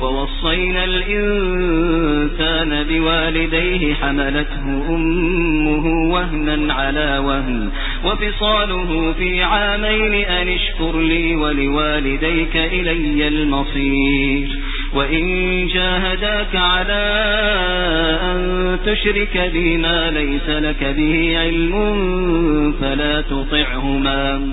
ووصينا الإنسان بوالديه حملته أمه وهنا على وهن وفصاله في عامين أن اشكر لي ولوالديك إلي المصير وإن جاهداك على أن تشرك بي ما ليس لك به علم فلا تطعهما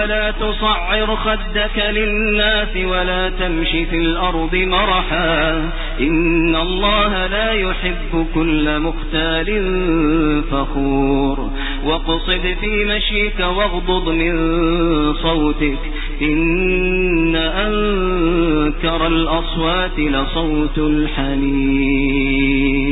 ولا تصعر خدك للناس ولا تمشي في الأرض مرحا. إن الله لا يحب كل مختال فخور. واقصد في مشيك واغضض من صوتك. إن أنكر الأصوات لصوت الحنين.